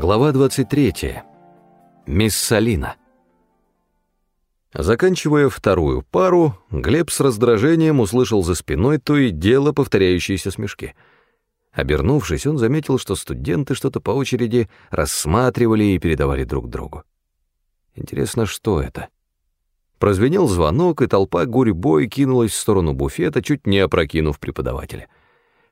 Глава 23. Мисс Салина. Заканчивая вторую пару, Глеб с раздражением услышал за спиной то и дело повторяющиеся смешки. Обернувшись, он заметил, что студенты что-то по очереди рассматривали и передавали друг другу. Интересно, что это? Прозвенел звонок, и толпа гурьбой кинулась в сторону буфета, чуть не опрокинув преподавателя —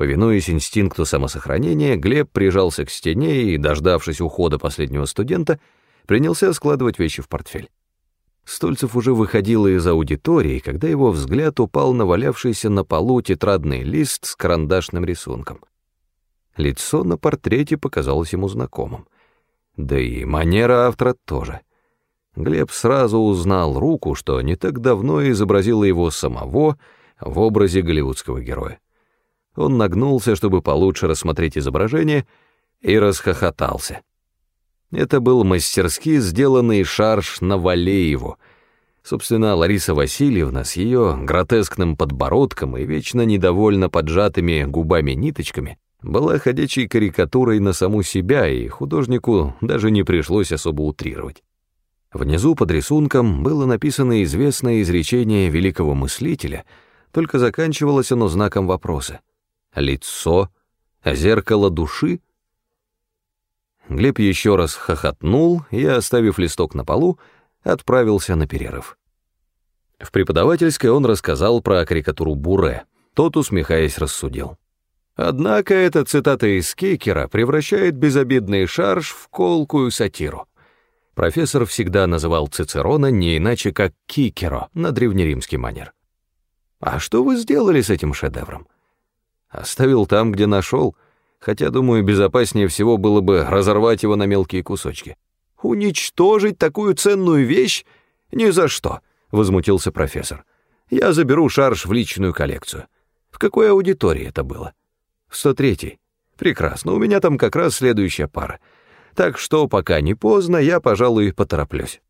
Повинуясь инстинкту самосохранения, Глеб прижался к стене и, дождавшись ухода последнего студента, принялся складывать вещи в портфель. Стольцев уже выходил из аудитории, когда его взгляд упал на валявшийся на полу тетрадный лист с карандашным рисунком. Лицо на портрете показалось ему знакомым. Да и манера автора тоже. Глеб сразу узнал руку, что не так давно изобразила его самого в образе голливудского героя. Он нагнулся, чтобы получше рассмотреть изображение, и расхохотался. Это был мастерски сделанный шарж на Валееву. Собственно, Лариса Васильевна с ее гротескным подбородком и вечно недовольно поджатыми губами-ниточками была ходячей карикатурой на саму себя, и художнику даже не пришлось особо утрировать. Внизу под рисунком было написано известное изречение великого мыслителя, только заканчивалось оно знаком вопроса лицо, зеркало души? Глеб еще раз хохотнул и, оставив листок на полу, отправился на перерыв. В преподавательской он рассказал про карикатуру Буре. Тот, усмехаясь, рассудил. Однако эта цитата из Кейкера превращает безобидный шарж в колкую сатиру. Профессор всегда называл Цицерона не иначе как Кикеро на древнеримский манер. А что вы сделали с этим шедевром? Оставил там, где нашел, хотя, думаю, безопаснее всего было бы разорвать его на мелкие кусочки. «Уничтожить такую ценную вещь? Ни за что!» — возмутился профессор. «Я заберу шарж в личную коллекцию. В какой аудитории это было?» «В 103-й. Прекрасно, у меня там как раз следующая пара. Так что, пока не поздно, я, пожалуй, потороплюсь».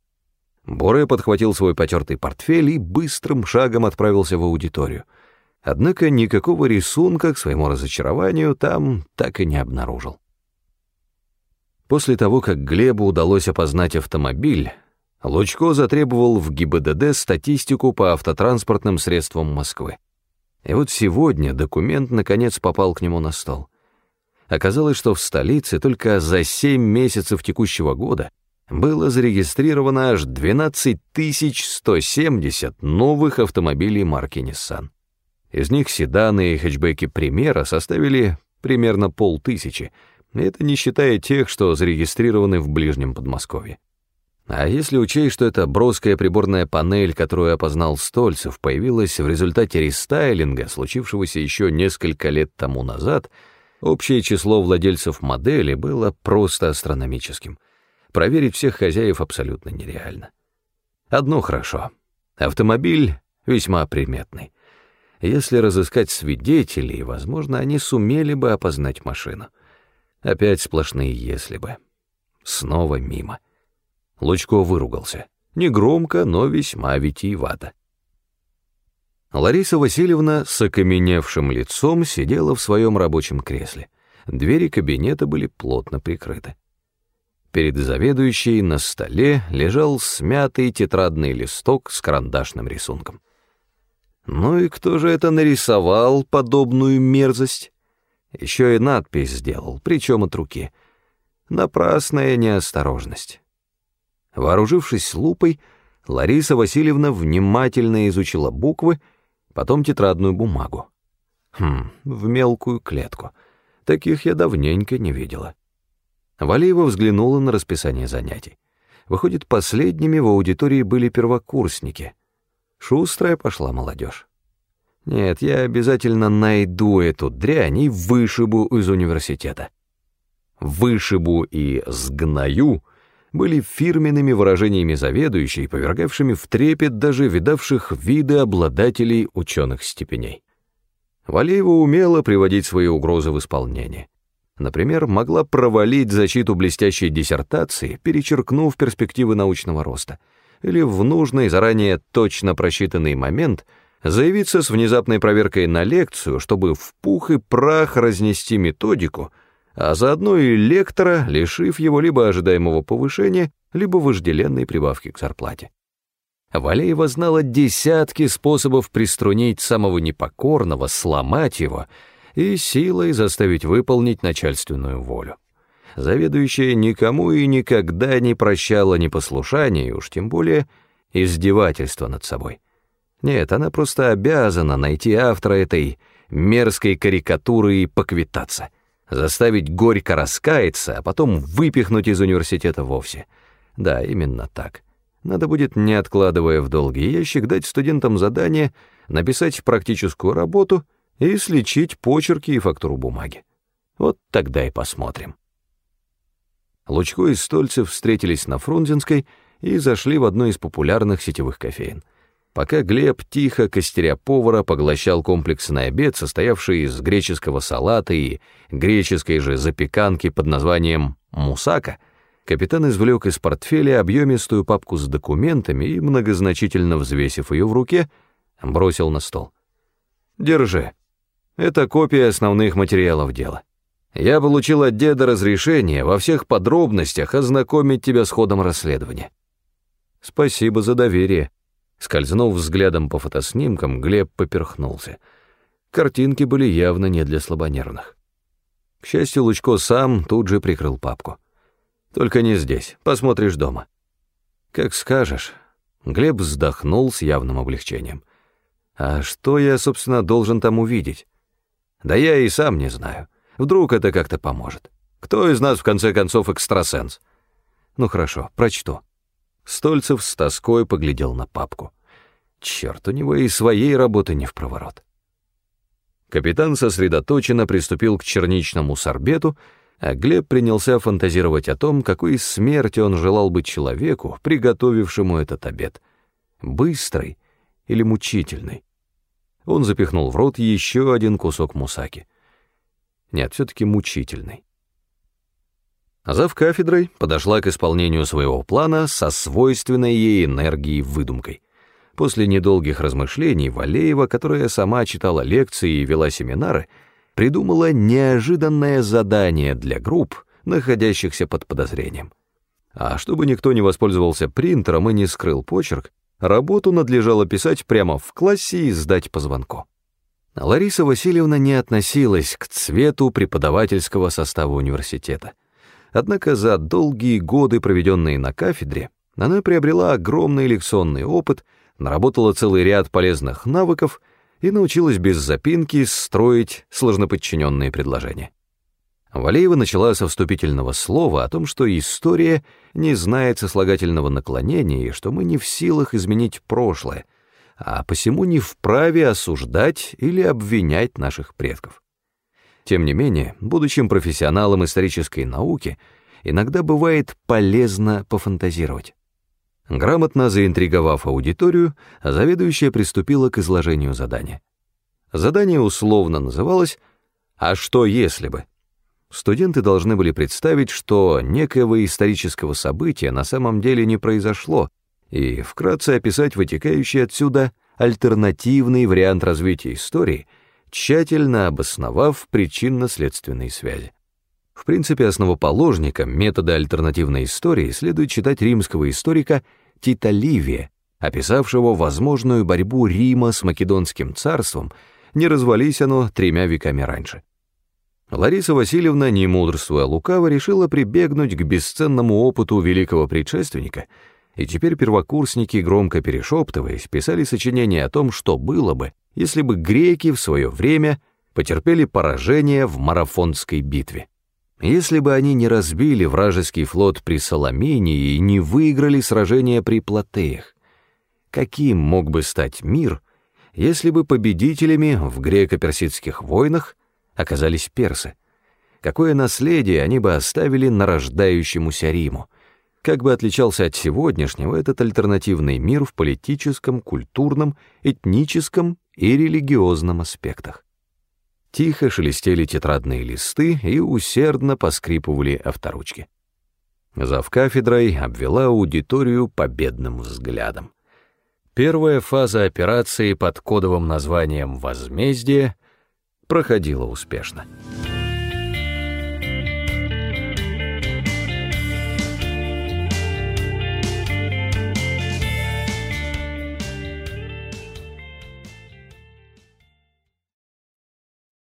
Боре подхватил свой потертый портфель и быстрым шагом отправился в аудиторию — Однако никакого рисунка, к своему разочарованию, там так и не обнаружил. После того, как Глебу удалось опознать автомобиль, Лучко затребовал в ГИБДД статистику по автотранспортным средствам Москвы. И вот сегодня документ наконец попал к нему на стол. Оказалось, что в столице только за 7 месяцев текущего года было зарегистрировано аж 12 170 новых автомобилей марки Nissan. Из них седаны и хэтчбеки примера составили примерно полтысячи, это не считая тех, что зарегистрированы в ближнем Подмосковье. А если учесть, что эта броская приборная панель, которую опознал Стольцев, появилась в результате рестайлинга, случившегося еще несколько лет тому назад, общее число владельцев модели было просто астрономическим. Проверить всех хозяев абсолютно нереально. Одно хорошо. Автомобиль весьма приметный. Если разыскать свидетелей, возможно, они сумели бы опознать машину. Опять сплошные «если бы». Снова мимо. Лучко выругался. Негромко, но весьма витиевато. Лариса Васильевна с окаменевшим лицом сидела в своем рабочем кресле. Двери кабинета были плотно прикрыты. Перед заведующей на столе лежал смятый тетрадный листок с карандашным рисунком. Ну и кто же это нарисовал подобную мерзость? Еще и надпись сделал, причем от руки. Напрасная неосторожность. Вооружившись лупой, Лариса Васильевна внимательно изучила буквы, потом тетрадную бумагу. Хм, в мелкую клетку. Таких я давненько не видела. Валиева взглянула на расписание занятий. Выходит, последними в аудитории были первокурсники — Шустрая пошла молодежь. Нет, я обязательно найду эту дрянь и вышибу из университета. «Вышибу» и «сгною» были фирменными выражениями заведующей, повергавшими в трепет даже видавших виды обладателей ученых степеней. Валеева умела приводить свои угрозы в исполнение. Например, могла провалить защиту блестящей диссертации, перечеркнув перспективы научного роста — или в нужный, заранее точно просчитанный момент заявиться с внезапной проверкой на лекцию, чтобы в пух и прах разнести методику, а заодно и лектора, лишив его либо ожидаемого повышения, либо вожделенной прибавки к зарплате. Валеева знала десятки способов приструнить самого непокорного, сломать его и силой заставить выполнить начальственную волю. Заведующая никому и никогда не прощала непослушания, уж тем более издевательства над собой. Нет, она просто обязана найти автора этой мерзкой карикатуры и поквитаться, заставить горько раскаяться, а потом выпихнуть из университета вовсе. Да, именно так. Надо будет, не откладывая в долгий ящик, дать студентам задание написать практическую работу и слечить почерки и фактуру бумаги. Вот тогда и посмотрим. Лучко и Стольцев встретились на Фрунзенской и зашли в одну из популярных сетевых кофеин. Пока Глеб, тихо, костеря повара, поглощал комплексный обед, состоявший из греческого салата и греческой же запеканки под названием «мусака», капитан извлек из портфеля объемистую папку с документами и, многозначительно взвесив ее в руке, бросил на стол. «Держи. Это копия основных материалов дела. Я получил от деда разрешение во всех подробностях ознакомить тебя с ходом расследования». «Спасибо за доверие», Скользнув взглядом по фотоснимкам, Глеб поперхнулся. Картинки были явно не для слабонервных. К счастью, Лучко сам тут же прикрыл папку. «Только не здесь, посмотришь дома». «Как скажешь». Глеб вздохнул с явным облегчением. «А что я, собственно, должен там увидеть?» «Да я и сам не знаю. Вдруг это как-то поможет. Кто из нас, в конце концов, экстрасенс?» «Ну хорошо, прочту». Стольцев с тоской поглядел на папку. Черт, у него и своей работы не в проворот. Капитан сосредоточенно приступил к черничному сорбету, а Глеб принялся фантазировать о том, какой смерти он желал бы человеку, приготовившему этот обед. Быстрый или мучительный. Он запихнул в рот еще один кусок мусаки. Нет, все-таки мучительный. Зав кафедрой подошла к исполнению своего плана со свойственной ей энергией выдумкой. После недолгих размышлений Валеева, которая сама читала лекции и вела семинары, придумала неожиданное задание для групп, находящихся под подозрением. А чтобы никто не воспользовался принтером и не скрыл почерк, работу надлежало писать прямо в классе и сдать по звонку. Лариса Васильевна не относилась к цвету преподавательского состава университета. Однако за долгие годы, проведенные на кафедре, она приобрела огромный лекционный опыт, наработала целый ряд полезных навыков и научилась без запинки строить сложноподчиненные предложения. Валеева начала со вступительного слова о том, что история не знает сослагательного наклонения и что мы не в силах изменить прошлое, а посему не вправе осуждать или обвинять наших предков. Тем не менее, будучи профессионалом исторической науки, иногда бывает полезно пофантазировать. Грамотно заинтриговав аудиторию, заведующая приступила к изложению задания. Задание условно называлось «А что если бы?». Студенты должны были представить, что некоего исторического события на самом деле не произошло, и вкратце описать вытекающий отсюда альтернативный вариант развития истории — тщательно обосновав причинно-следственные связи. В принципе, основоположником метода альтернативной истории следует считать римского историка Тита Ливия, описавшего возможную борьбу Рима с Македонским царством, не развались оно тремя веками раньше. Лариса Васильевна, не мудрствуя лукаво, решила прибегнуть к бесценному опыту великого предшественника — и теперь первокурсники, громко перешептываясь, писали сочинения о том, что было бы, если бы греки в свое время потерпели поражение в марафонской битве. Если бы они не разбили вражеский флот при Соломине и не выиграли сражение при Платеях, каким мог бы стать мир, если бы победителями в греко-персидских войнах оказались персы? Какое наследие они бы оставили нарождающемуся Риму? Как бы отличался от сегодняшнего этот альтернативный мир в политическом, культурном, этническом и религиозном аспектах? Тихо шелестели тетрадные листы и усердно поскрипывали авторучки. Зав кафедрой обвела аудиторию победным взглядом. Первая фаза операции под кодовым названием «Возмездие» проходила успешно.